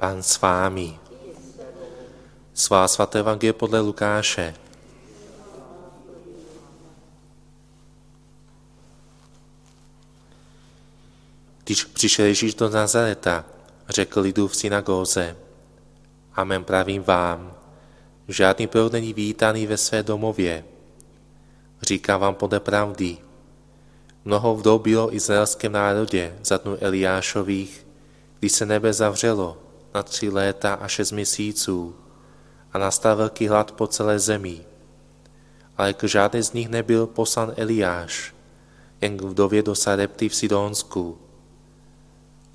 Pán s vámi. Svá svaté evangelie podle Lukáše. Když přišel Ježíš do Nazareta, řekl lidu v synagóze, Amen pravím vám, žádný prorok není vítaný ve své domově. Říkám vám podle pravdy. Mnoho vdov bylo izraelském národě za dnu Eliášových, když se nebe zavřelo na tři léta a šest měsíců a nastal velký hlad po celé zemi. Ale k žádný z nich nebyl poslan Eliáš, jen k vdově do Sarepty v Sidonsku.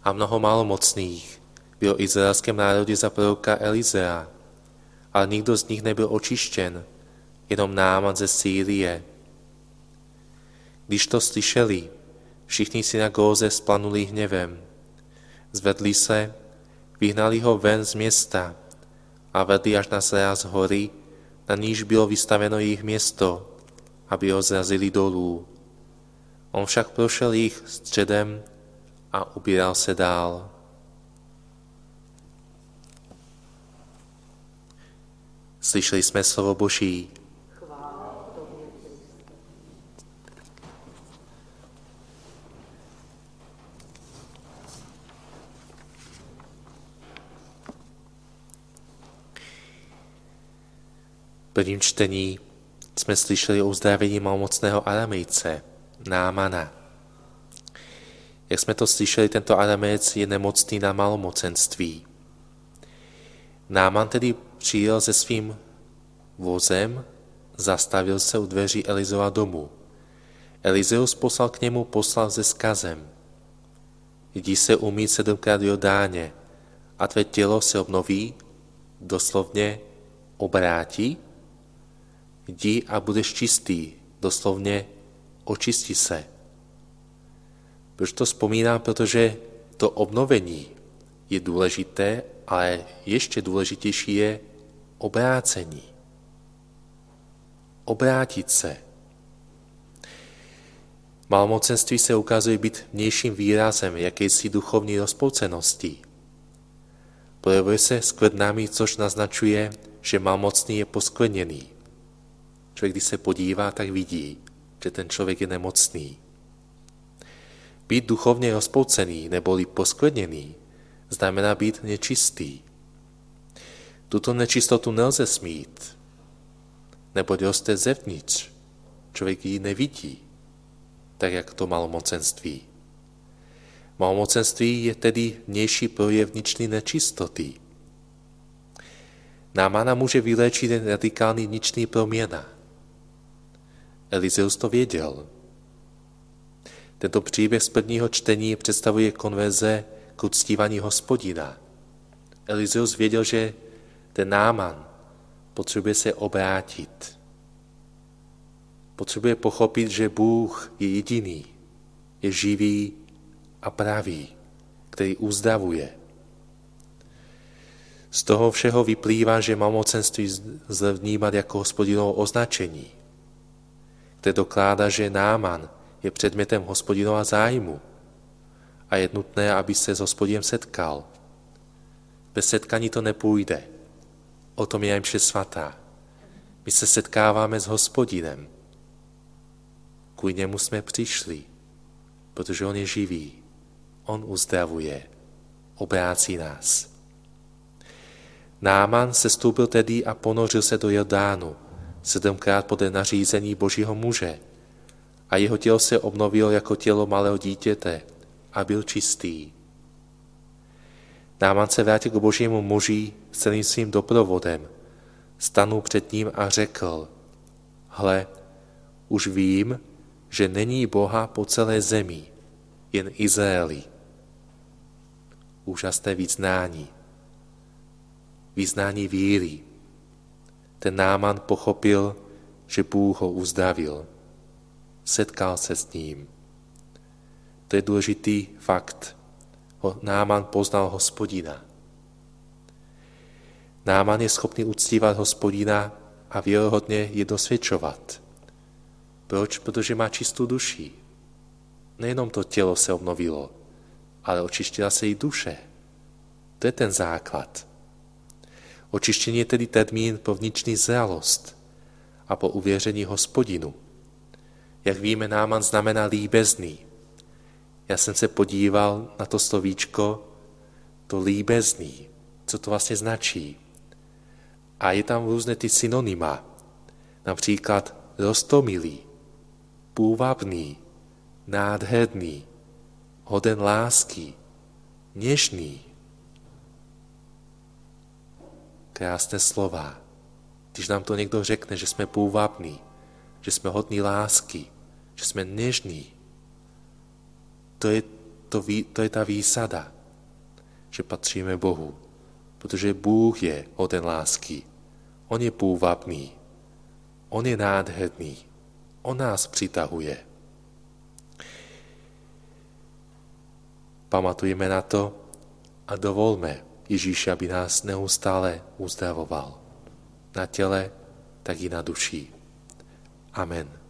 A mnoho malomocných bylo izraelském národě za proroka Elizea, ale nikdo z nich nebyl očištěn, jenom Náman ze Sýrie. Když to slyšeli, všichni synagóze splanuli hněvem. Zvedli se, vyhnali ho ven z města a vedli až na zráz hory, na níž bylo vystaveno jejich město, aby ho zrazili dolů. On však prošel jich středem a ubíral se dál. Slyšeli jsme slovo Boží. Prvním čtení jsme slyšeli o uzdravení malomocného aramejce, Námana. Jak jsme to slyšeli, tento aramejec je nemocný na malomocenství. Náman tedy přijel se svým vozem, zastavil se u dveří Elizova domu. Elizeus poslal k němu poslal se skazem. Jdi se umít sedmkrát Jordáně a tvé tělo se obnoví, doslovně obrátí Jdi a budeš čistý, doslovně očisti se. Proč to vzpomínám? Protože to obnovení je důležité, ale ještě důležitější je obrácení. Obrátit se. Malmocenství se ukazuje být vnějším výrazem jakési duchovní rozpolcenosti. Projevuje se skvrnami, což naznačuje, že malmocný je poskvrněný. Člověk, když se podívá, tak vidí, že ten člověk je nemocný. Být duchovně rozpoucený neboli poskvrněný znamená být nečistý. Tuto nečistotu nelze smít, nebo roste zevnitř. Člověk ji nevidí, tak jak to malomocenství. Malomocenství je tedy vnější projev vnitřní nečistoty. Námana může vyléčit radikální vnitřní proměna – Elizeus to věděl. Tento příběh z prvního čtení představuje konverze k uctívání hospodina. Elizeus věděl, že ten náman potřebuje se obrátit. Potřebuje pochopit, že Bůh je jediný, je živý a pravý, který uzdravuje. Z toho všeho vyplývá, že mamocenství lze vnímat jako hospodinovo označení – kde dokládá, že Náman je předmětem hospodinova zájmu a je nutné, aby se s hospodinem setkal. Bez setkání to nepůjde. O tom je vše svatá. My se setkáváme s hospodinem. Kvůli němu jsme přišli, protože on je živý. On uzdravuje, obrácí nás. Náman se stoupil tedy a ponořil se do Jordánu, sedmkrát podle nařízení božího muže a jeho tělo se obnovilo jako tělo malého dítěte a byl čistý. Náman se vrátil k božímu muži s celým svým doprovodem, stanul před ním a řekl, hle, už vím, že není Boha po celé zemi, jen Izraeli. Úžasné vyznání. Vyznání víry, ten Náman pochopil, že Bůh ho uzdravil. Setkal se s ním. To je důležitý fakt. Náman poznal hospodina. Náman je schopný uctívat hospodina a věrohodně je dosvědčovat. Proč? Protože má čistou duši. Nejenom to tělo se obnovilo, ale očištila se i duše. To To je ten základ. Očištění je tedy termín pro vnitřní zralost a po uvěření hospodinu. Jak víme, náman znamená líbezný. Já jsem se podíval na to slovíčko, to líbezný, co to vlastně značí. A je tam různé ty synonyma, například rostomilý, půvabný, nádherný, hoden lásky, něžný. Krásné slova. Když nám to někdo řekne, že jsme půvabní, že jsme hodní lásky, že jsme něžní, to je, to, to je ta výsada, že patříme Bohu, protože Bůh je hoden lásky. On je půvabný, On je nádherný, On nás přitahuje. Pamatujeme na to a dovolme Ježíši, aby nás neustále uzdravoval. Na těle, tak i na duši. Amen.